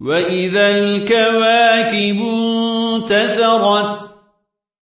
وإذا الكواكب انتثرت